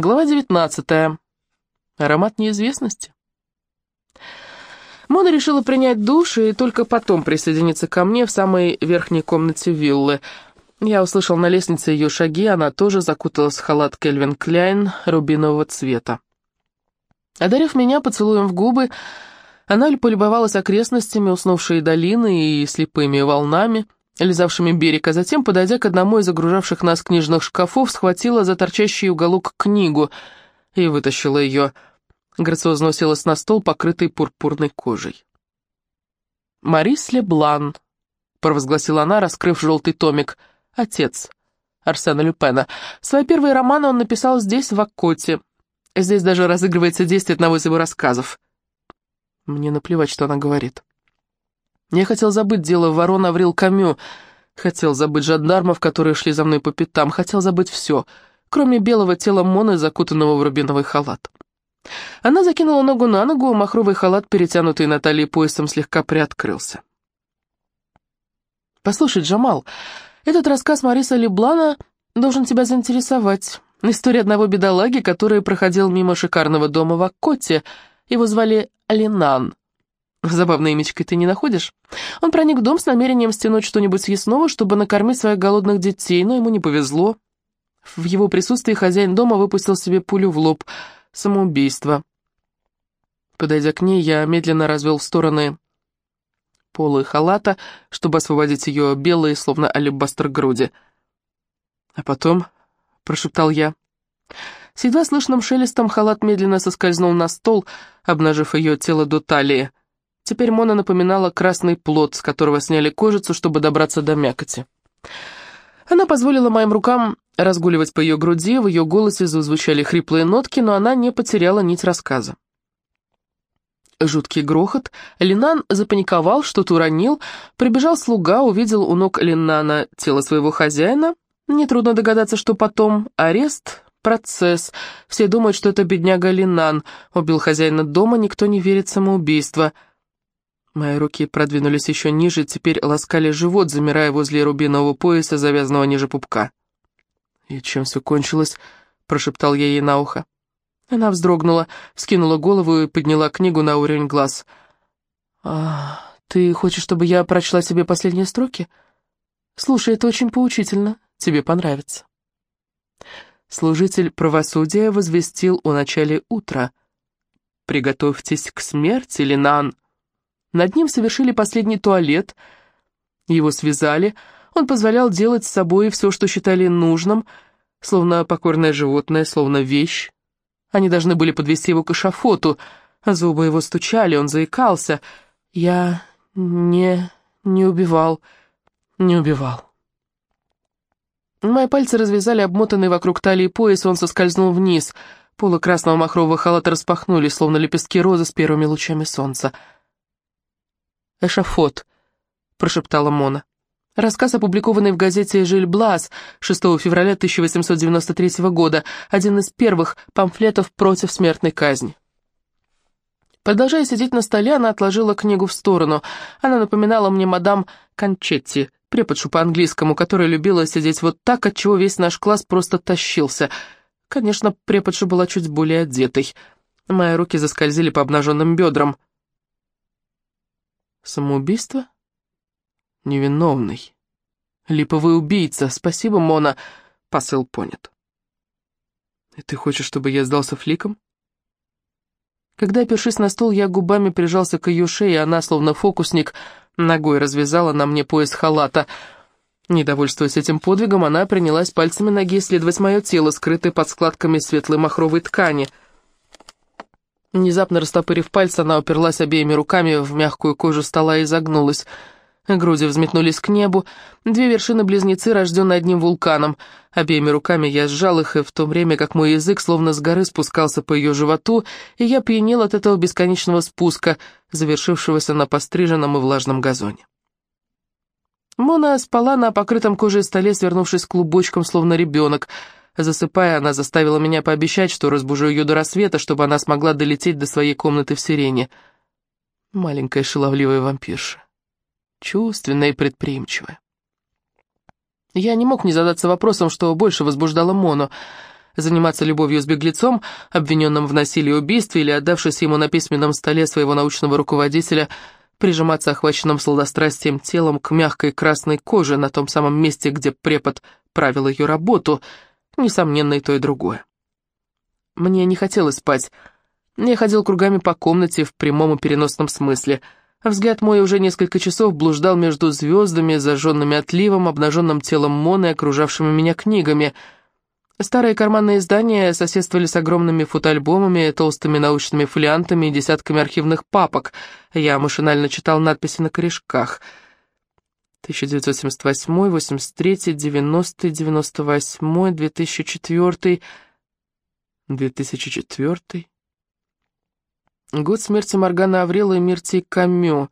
Глава 19. Аромат неизвестности. Мона решила принять душ и только потом присоединиться ко мне в самой верхней комнате виллы. Я услышал на лестнице ее шаги, она тоже закуталась в халат Кельвин Кляйн рубинового цвета. Одарив меня поцелуем в губы, она полюбовалась окрестностями уснувшей долины и слепыми волнами — лизавшими берег, а затем, подойдя к одному из огружавших нас книжных шкафов, схватила за торчащий уголок книгу и вытащила ее. Грациозно уселась на стол, покрытый пурпурной кожей. «Марис Леблан», — провозгласила она, раскрыв желтый томик, — «отец Арсена Люпена. Свои первые романы он написал здесь, в Аккоте. Здесь даже разыгрывается действие одного из его рассказов». Мне наплевать, что она говорит. Я хотел забыть дело ворон Аврил Камю, хотел забыть жандармов, которые шли за мной по пятам, хотел забыть все, кроме белого тела Моны, закутанного в рубиновый халат. Она закинула ногу на ногу, махровый халат, перетянутый на талии поясом, слегка приоткрылся. «Послушай, Джамал, этот рассказ Мариса Леблана должен тебя заинтересовать. История одного бедолаги, который проходил мимо шикарного дома в Аккоте. Его звали Линан. Забавное имечко ты не находишь? Он проник в дом с намерением стянуть что-нибудь съестного, чтобы накормить своих голодных детей, но ему не повезло. В его присутствии хозяин дома выпустил себе пулю в лоб. Самоубийство. Подойдя к ней, я медленно развел в стороны полы халата, чтобы освободить ее белые, словно алебастр груди. А потом, — прошептал я, — с едва слышным шелестом халат медленно соскользнул на стол, обнажив ее тело до талии. Теперь Мона напоминала красный плод, с которого сняли кожицу, чтобы добраться до мякоти. Она позволила моим рукам разгуливать по ее груди, в ее голосе зазвучали хриплые нотки, но она не потеряла нить рассказа. Жуткий грохот. Линан запаниковал, что-то уронил. Прибежал слуга, увидел у ног Линана тело своего хозяина. Нетрудно догадаться, что потом арест, процесс. Все думают, что это бедняга Линан. Убил хозяина дома, никто не верит в самоубийство. Мои руки продвинулись еще ниже, теперь ласкали живот, замирая возле рубинового пояса, завязанного ниже пупка. «И чем все кончилось?» — прошептал я ей на ухо. Она вздрогнула, скинула голову и подняла книгу на уровень глаз. «А, ты хочешь, чтобы я прочла себе последние строки? Слушай, это очень поучительно, тебе понравится». Служитель правосудия возвестил о начале утра. «Приготовьтесь к смерти, Линан!» Над ним совершили последний туалет, его связали, он позволял делать с собой все, что считали нужным, словно покорное животное, словно вещь. Они должны были подвести его к эшафоту, а зубы его стучали, он заикался. Я не... не убивал, не убивал. Мои пальцы развязали обмотанный вокруг талии пояс, он соскользнул вниз. Полы красного махрового халата распахнулись, словно лепестки розы с первыми лучами солнца. «Эшафот», — прошептала Мона. Рассказ, опубликованный в газете «Жиль Блас» 6 февраля 1893 года, один из первых памфлетов против смертной казни. Продолжая сидеть на столе, она отложила книгу в сторону. Она напоминала мне мадам Кончетти, преподшу по-английскому, которая любила сидеть вот так, отчего весь наш класс просто тащился. Конечно, преподша была чуть более одетой. Мои руки заскользили по обнаженным бедрам. Самоубийство? Невиновный. Липовый убийца. Спасибо, Мона. Посыл понят. И ты хочешь, чтобы я сдался фликом? Когда, опершись на стол, я губами прижался к ее шее, она, словно фокусник, ногой развязала на мне пояс халата. Недовольствуясь этим подвигом, она принялась пальцами ноги исследовать мое тело, скрытое под складками светлой махровой ткани — Внезапно растопырив пальцы, она уперлась обеими руками в мягкую кожу стола и загнулась. Груди взметнулись к небу. Две вершины-близнецы, рожденные одним вулканом. Обеими руками я сжал их, и в то время как мой язык словно с горы спускался по ее животу, и я пьянел от этого бесконечного спуска, завершившегося на постриженном и влажном газоне. Мона спала на покрытом кожей столе, свернувшись клубочком, словно ребенок — Засыпая, она заставила меня пообещать, что разбужу ее до рассвета, чтобы она смогла долететь до своей комнаты в сирене. Маленькая шаловливая вампирша. Чувственная и предприимчивая. Я не мог не задаться вопросом, что больше возбуждало Мону. заниматься любовью с беглецом, обвиненным в насилии и убийстве, или, отдавшись ему на письменном столе своего научного руководителя, прижиматься охваченным сладострастием телом к мягкой красной коже на том самом месте, где препод правил ее работу, несомненно, и то, и другое. Мне не хотелось спать. Я ходил кругами по комнате в прямом и переносном смысле. Взгляд мой уже несколько часов блуждал между звездами, зажженными отливом, обнаженным телом Моны окружавшими меня книгами — Старые карманные издания соседствовали с огромными фотоальбомами, толстыми научными фолиантами и десятками архивных папок. Я машинально читал надписи на корешках. 1978, 83, 90, 98, 2004, 2004. Год смерти Моргана Аврела и Мирти Камю.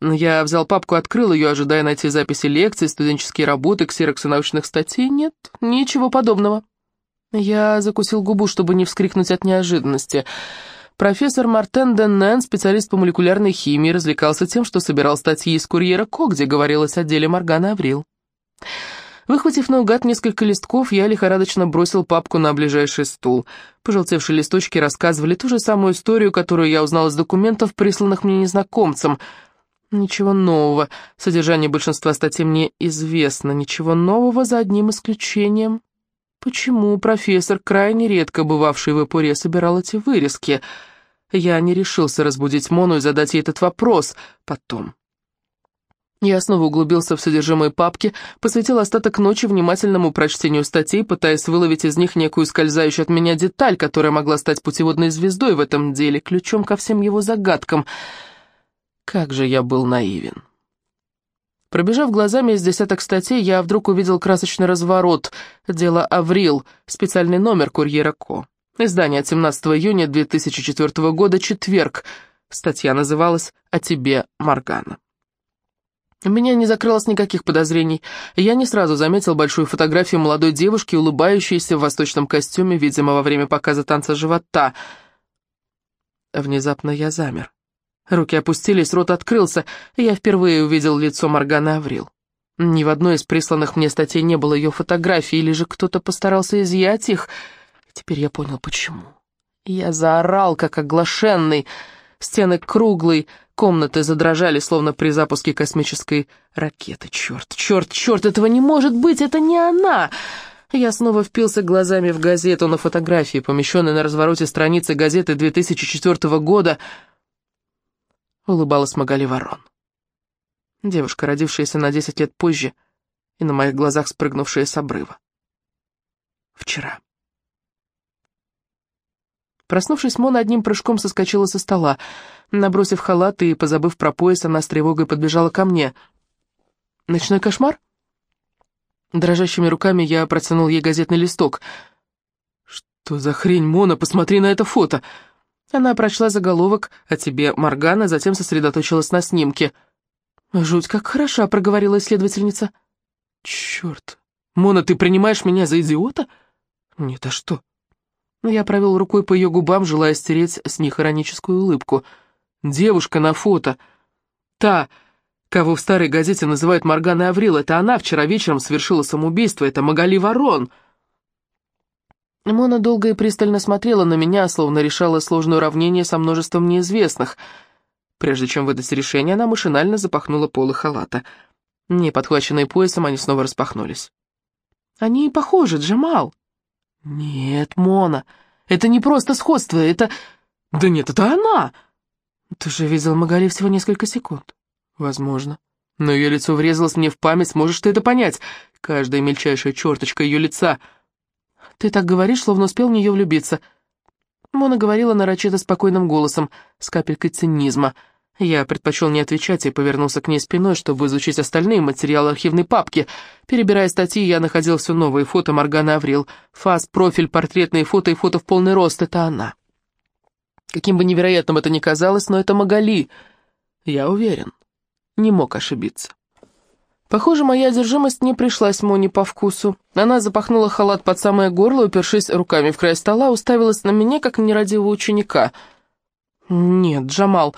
Я взял папку, открыл ее, ожидая найти записи лекций, студенческие работы, ксероксы научных статей. Нет, ничего подобного. Я закусил губу, чтобы не вскрикнуть от неожиданности. Профессор Мартен Деннен, специалист по молекулярной химии, развлекался тем, что собирал статьи из «Курьера Ко», где говорилось о деле Моргана Аврил. Выхватив наугад несколько листков, я лихорадочно бросил папку на ближайший стул. Пожелтевшие листочки рассказывали ту же самую историю, которую я узнал из документов, присланных мне незнакомцем — Ничего нового. Содержание большинства статей мне известно. Ничего нового за одним исключением. Почему профессор, крайне редко бывавший в Эпуре, собирал эти вырезки? Я не решился разбудить Мону и задать ей этот вопрос потом. Я снова углубился в содержимое папки, посвятил остаток ночи внимательному прочтению статей, пытаясь выловить из них некую скользающую от меня деталь, которая могла стать путеводной звездой в этом деле, ключом ко всем его загадкам — как же я был наивен. Пробежав глазами из десяток статей, я вдруг увидел красочный разворот. Дело Аврил, специальный номер «Курьера Ко». Издание от 17 июня 2004 года, четверг. Статья называлась «О тебе, Моргана». У меня не закрылось никаких подозрений. Я не сразу заметил большую фотографию молодой девушки, улыбающейся в восточном костюме, видимо, во время показа танца живота. Внезапно я замер. Руки опустились, рот открылся, и я впервые увидел лицо Морганы Аврил. Ни в одной из присланных мне статей не было ее фотографий, или же кто-то постарался изъять их. Теперь я понял, почему. Я заорал, как оглашенный. Стены круглой комнаты задрожали, словно при запуске космической ракеты. Черт, черт, черт, этого не может быть, это не она! Я снова впился глазами в газету на фотографии, помещенной на развороте страницы газеты 2004 года — улыбалась Магали Ворон. Девушка, родившаяся на десять лет позже и на моих глазах спрыгнувшая с обрыва. Вчера. Проснувшись, Мона одним прыжком соскочила со стола. Набросив халат и позабыв про пояс, она с тревогой подбежала ко мне. «Ночной кошмар?» Дрожащими руками я протянул ей газетный листок. «Что за хрень, Мона? Посмотри на это фото!» Она прочла заголовок «О тебе, Моргана», затем сосредоточилась на снимке. «Жуть, как хороша», — проговорила исследовательница. «Черт! Мона, ты принимаешь меня за идиота?» «Нет, а что?» Я провел рукой по ее губам, желая стереть с них ироническую улыбку. «Девушка на фото. Та, кого в старой газете называют Морганой Аврил, это она вчера вечером совершила самоубийство, это Магали Ворон». Мона долго и пристально смотрела на меня, словно решала сложное уравнение со множеством неизвестных. Прежде чем выдать решение, она машинально запахнула полы халата. Не подхваченные поясом, они снова распахнулись. «Они похожи, Джамал». «Нет, Мона, это не просто сходство, это...» «Да нет, это она!» «Ты же видел Магали всего несколько секунд». «Возможно. Но ее лицо врезалось мне в память, можешь ты это понять? Каждая мельчайшая черточка ее лица...» Ты так говоришь, словно успел в нее влюбиться». Мона говорила нарочито спокойным голосом, с капелькой цинизма. Я предпочел не отвечать и повернулся к ней спиной, чтобы изучить остальные материалы архивной папки. Перебирая статьи, я находил все новые фото Моргана Аврил. Фас, профиль, портретные фото и фото в полный рост — это она. Каким бы невероятным это ни казалось, но это Магали. Я уверен, не мог ошибиться. Похоже, моя одержимость не пришлась Моне по вкусу. Она запахнула халат под самое горло, упершись руками в край стола, уставилась на меня, как нерадивого ученика. «Нет, Джамал,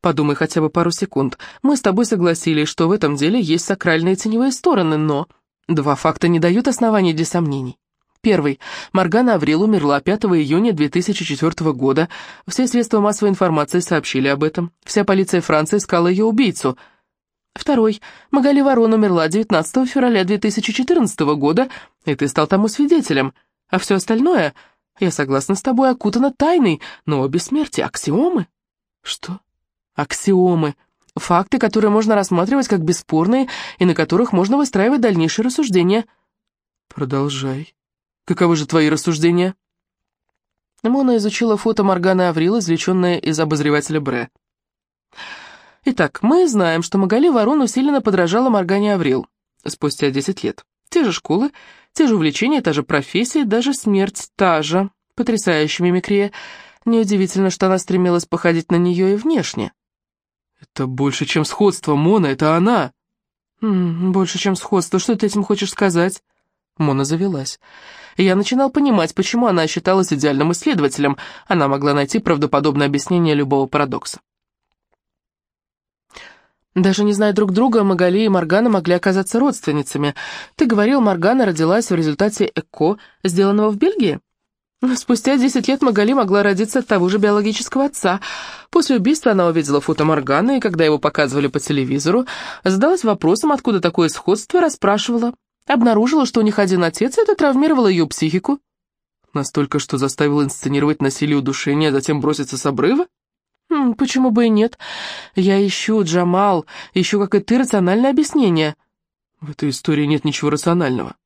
подумай хотя бы пару секунд. Мы с тобой согласились, что в этом деле есть сакральные теневые стороны, но два факта не дают оснований для сомнений. Первый. Моргана Аврил умерла 5 июня 2004 года. Все средства массовой информации сообщили об этом. Вся полиция Франции искала ее убийцу. Второй. Магали Ворон умерла 19 февраля 2014 года, и ты стал тому свидетелем. А все остальное, я согласна с тобой, окутано тайной, но бессмертие — аксиомы. Что? Аксиомы. Факты, которые можно рассматривать как бесспорные и на которых можно выстраивать дальнейшие рассуждения. Продолжай. Каковы же твои рассуждения?» Мона изучила фото Морганы Аврил, извлеченное из обозревателя Бре. Итак, мы знаем, что Магали Ворон усиленно подражала Моргане Аврил спустя 10 лет. Те же школы, те же увлечения, та же профессия, даже смерть та же. Потрясающая мимикрия. Неудивительно, что она стремилась походить на нее и внешне. «Это больше, чем сходство, Мона, это она!» М -м, «Больше, чем сходство, что ты этим хочешь сказать?» Мона завелась. Я начинал понимать, почему она считалась идеальным исследователем. Она могла найти правдоподобное объяснение любого парадокса. Даже не зная друг друга, Магали и Моргана могли оказаться родственницами. Ты говорил, Моргана родилась в результате ЭКО, сделанного в Бельгии? Спустя 10 лет Магали могла родиться от того же биологического отца. После убийства она увидела фото Морганы, и когда его показывали по телевизору, задалась вопросом, откуда такое сходство, и расспрашивала. Обнаружила, что у них один отец, и это травмировало ее психику. Настолько, что заставил инсценировать насилие удушения, а затем броситься с обрыва? Почему бы и нет? Я ищу, Джамал, ищу, как и ты, рациональное объяснение. В этой истории нет ничего рационального.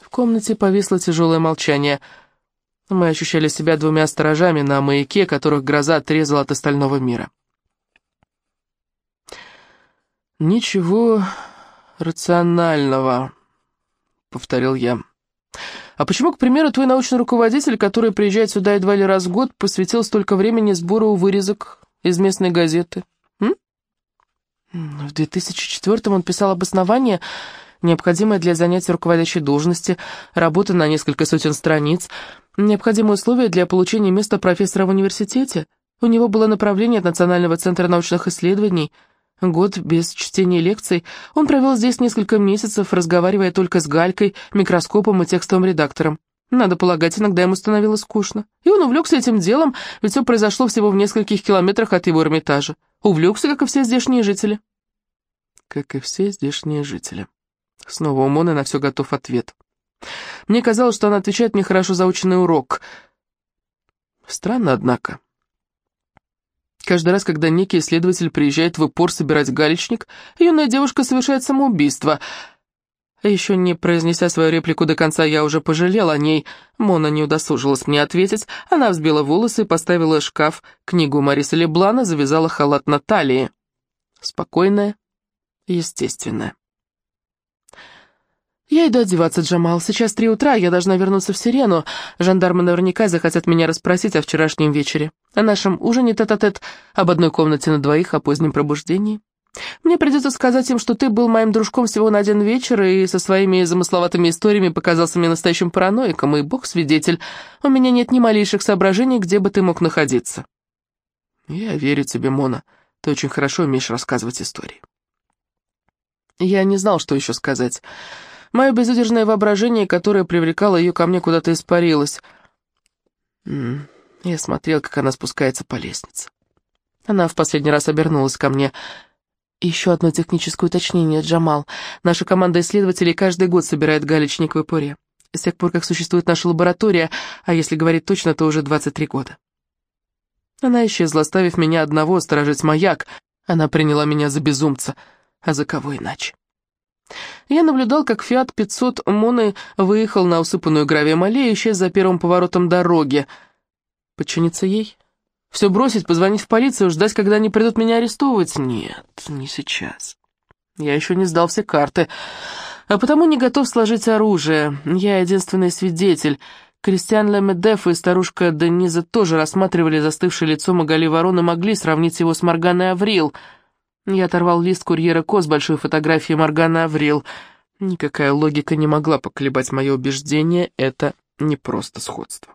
В комнате повисло тяжелое молчание. Мы ощущали себя двумя сторожами на маяке, которых гроза отрезала от остального мира. Ничего рационального. — повторил я. «А почему, к примеру, твой научный руководитель, который приезжает сюда едва ли раз в год, посвятил столько времени сбору вырезок из местной газеты?» М? В 2004-м он писал обоснование, необходимое для занятия руководящей должности, работа на несколько сотен страниц, необходимые условия для получения места профессора в университете. У него было направление от Национального центра научных исследований — Год без чтения лекций он провел здесь несколько месяцев, разговаривая только с Галькой, микроскопом и текстовым редактором. Надо полагать, иногда ему становилось скучно. И он увлекся этим делом, ведь все произошло всего в нескольких километрах от его Эрмитажа. Увлекся, как и все здешние жители. Как и все здешние жители. Снова у Моны на все готов ответ. Мне казалось, что она отвечает мне хорошо заученный урок. Странно, однако. Каждый раз, когда некий исследователь приезжает в упор собирать галечник, юная девушка совершает самоубийство. Еще не произнеся свою реплику до конца, я уже пожалел о ней. Мона не удосужилась мне ответить. Она взбила волосы, поставила шкаф, книгу Мариса Леблана, завязала халат на талии. Спокойная, естественная. «Я иду одеваться, Джамал. Сейчас три утра, я должна вернуться в Сирену. Жандармы наверняка захотят меня расспросить о вчерашнем вечере, о нашем ужине тет-а-тет, -тет, об одной комнате на двоих, о позднем пробуждении. Мне придется сказать им, что ты был моим дружком всего на один вечер и со своими замысловатыми историями показался мне настоящим параноиком, и бог свидетель, у меня нет ни малейших соображений, где бы ты мог находиться». «Я верю тебе, Мона. Ты очень хорошо умеешь рассказывать истории». Я не знал, что еще сказать. Мое безудержное воображение, которое привлекало ее ко мне, куда-то испарилось. Я смотрел, как она спускается по лестнице. Она в последний раз обернулась ко мне. Еще одно техническое уточнение, Джамал. Наша команда исследователей каждый год собирает галечник в Ипоре. С тех пор, как существует наша лаборатория, а если говорить точно, то уже 23 года. Она исчезла, оставив меня одного сторожить маяк. Она приняла меня за безумца. А за кого иначе? Я наблюдал, как «Фиат 500» Моны выехал на усыпанную гравием аллею и исчез за первым поворотом дороги. Подчиниться ей? Все бросить, позвонить в полицию, ждать, когда они придут меня арестовывать? Нет, не сейчас. Я еще не сдал все карты, а потому не готов сложить оружие. Я единственный свидетель. Кристиан Лемедеф и старушка Дениза тоже рассматривали застывшее лицо Магали Ворон и могли сравнить его с Морганой Аврил — я оторвал лист курьера Ко с большой фотографией Моргана Аврил. Никакая логика не могла поколебать мое убеждение, это не просто сходство.